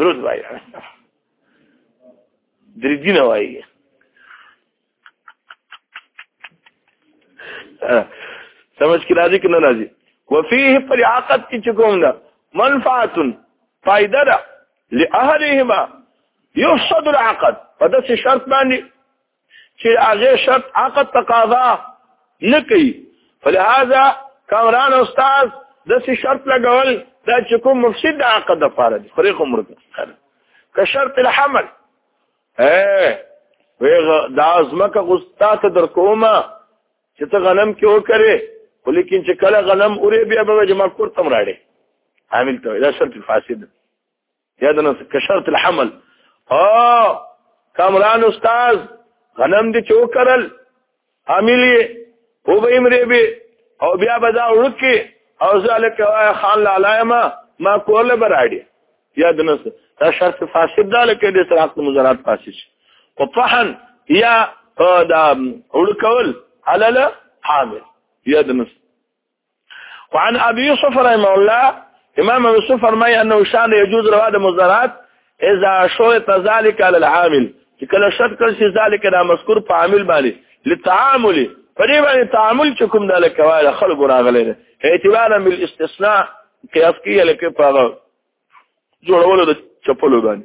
درود وایي درې دینه وایي سمجھ کې راځي کنه راځي وفيه پر عقد کې چکوم ده منفعت فائدہ ده لاهلهما يفسد العقد په داسې شرط باندې چې هغه شرط عقد تقاضا نه کوي فلهذا کامران استاد د څه شرط لګول دا چې کوم مفسد د عقد لپاره دی فريق عمر کې که شرط الحمل اے ویغه دا ازمکه غستا ته در کومه چې ته غنم کې وکړې ولیکن چې کله غنم اورې بیا به جمع کور تم راړې عامل ته دا شرط فاسد یا د نس کشرت الحمل او کامران استاد غنم دي چوکرل حاملی او به امرې به او بیا به دا ورکی او ذالک خان لالایما ما کول براړي یا د نس دا شرط فاسد ده لکه د سره حق مزارات فاسد شي او فحن یا دا ورکول علل حامل یا د نس وعن ابي يوسف رحمه الله امام ابي يوسف فرمای انه شان يجوز روا د مزارات اذا شرط ذلك على العامل چې کله شرط کړ شي ذلك دا مذکور په عامل باندې للتعامل په دې باندې تعامل چې کوم د لکواله خلق راغلی دی اعتبارا بالاستثناء قیاس کیه لکه په جوړولو د چپلو باندې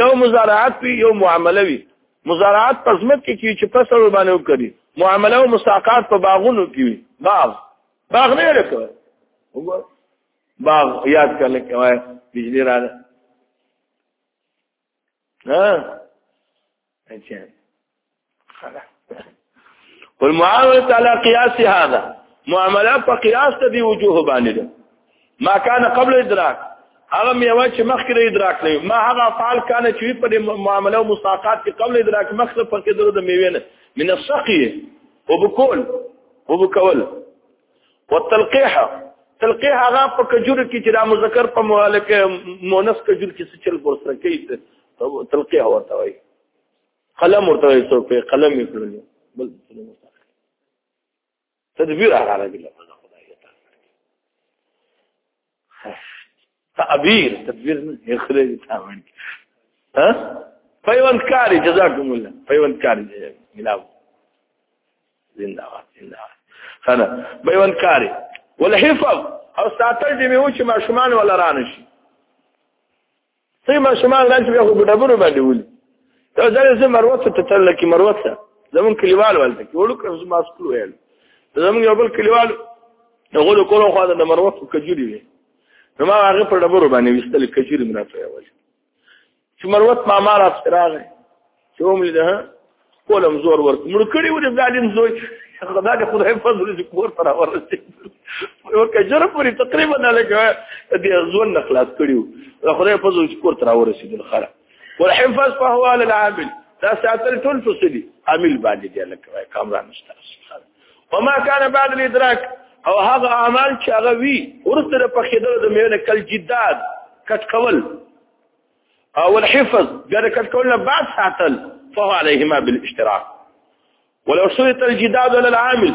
یو مزارعات وي یو معامله وي مزارعات په ځمکه کې کیږي چې فصل باندې وکړي معامله او مساقات په باغونو کې وي باغ باغ نه لري باغ یاد کړل کوي بجلی راځي ها اچھا والمعامله على قياس هذا معامله په قياس ته دی وجوه باندې ده ما كان قبل ادراك هغه میوه چې مخکې ادراک نه ما هغه افعال کانه چې په معامله او مساقات کې قبل ادراک مخکې په کې درو د میوه نه من السقي وبكل وبكول والتلقيح تلقيح هغه په کجور کې چې دا مذکر په مؤلک مؤنث کجور کې څه چل پر سره کوي تلقيح ورته وایي قلم ورته وایي څو په قلم یې کړل بل تدبیر هغه راغلی تعبیر تدبیر نه اخلي تعبیر ها پیوند کاری جزاکم الله پیوند کاری ملاو زنده باد زنده باد خنا پیوند کاری ولحفظ او ساتل دې مې و چې ماشومان ولا رانشي سي ماشومان راځي بیا خو ګډبرو باندې ولي یو ځل زه مروت ته تل کې مروت ته زمون کلیوال ولته کې وړو کس ما سکلو یل زمون یو بل کلیوال هغه له کولو خو د مروت کجوري وي نو ما هغه په ډبرو باندې وستل کجوري مراته وایي چې مروت ما ما را ستراغه چې هم لیده کولم زور ورک مړ کړی و د ظالم زوی خدا دې خدای فضل دې کور پر ورسې یو کجره پوری تقریبا نه لګا دې ځون نه خلاص کړیو خدای فضل دې کور تر ورسې د خره والحفظ فهو على العامل دا ساتل ټول فصلی عامل باندې دی لکه کامران مستر وما كان بعد الادراك او هغه اعمال چې هغه وی ورسره په خیدل د میونه کل جداد کټ کول او الحفظ جرکت کول بعد ساتل فهو عليهما بالاشتراك ولو شرط الجداد على العامل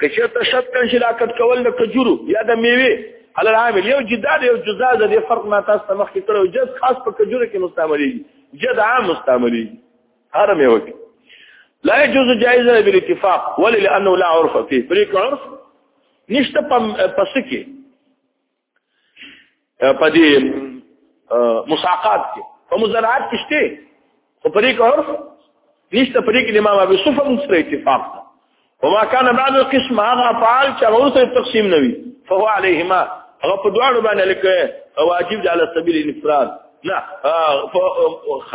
کشرت شرط کن شراکت کول د کجورو یا د میوه على العامل یو جداد یو جزا د فرق ما تاسو ته مخکې کړو جز خاص په کجورو کې مستعملېږي جد عام مستعملېږي هر میوه کې لا يجوز جائز بالاتفاق ولي لانه لا عرف فيه فريق عرف نشته پس کې په دې مساقات کې په مزارعات کې شته خو پرې کور نشته پرې کې امام ابو یوسف هم سره اتفاق ده وما كان بعد القسم هغه افعال چې هغه سره تقسیم نوي فهو عليهما هغه په دواړو باندې لکه واجب دی على سبيل الانفراد لا فخ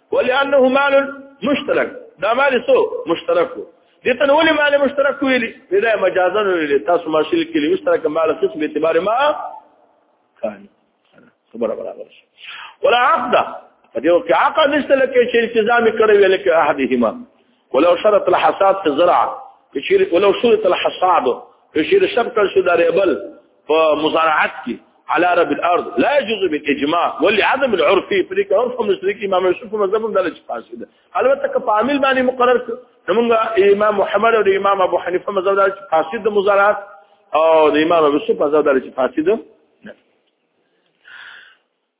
ولانه مال مشترک دا مال سو مشترک دي ته ولې مال مشترک ویلي دا مجازا ویلي تاسو ما شل کې مشترک مال قسم به اعتبار ما کان خبر برابر شي ولا عقد فدیو کې عقد نشته لکه چې التزام کړی ویل کې احدهما ولو شرط الحصاد في الزرع كشير ولو شرط الحصاد كشير شرط شو دا ريبل په مزارعات کې على رب الارض لا يجوز بالاجماع واللي عدم العرف فيه فريق عرف مشرك امام يوسف مذهب ده چې فاسد ده البته که په عامل باندې مقرر کړ موږ امام محمد او امام ابو حنیفه مذهب ده چې فاسد مزارعات او امام ابو يوسف مذهب ده چې فاسد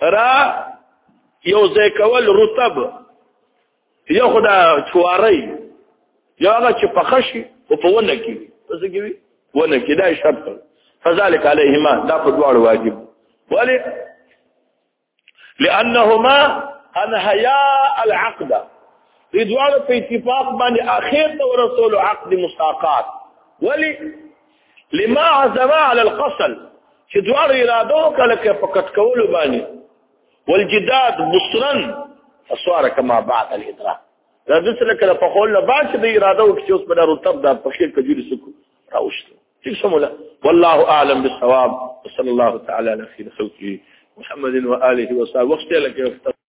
را یو ځای کول رطب یو خدا چواری یو هغه چې په خشي او په ونه کې څه کوي ونه کې دا شرط فذلك عليهما دا په دواړو واجب ولی لانهما انهيا العقد دې دواړو په اتفاق باندې اخر ته رسول عقد مساقات ولی لما عزم على القصل چې دوار اراده وکړه کې په کټ کولو باندې والجداد بصرا فصار كما بعد الادراك دا د څه لکه په خول نه باندې د اراده او چې اوس په دارو تب دا په خیر کجوري سکو راوښته ټیک سمولا والله اعلم بالصواب صلی الله تعالی علی خیر خلقه محمد و آله و صحبه وخت لکه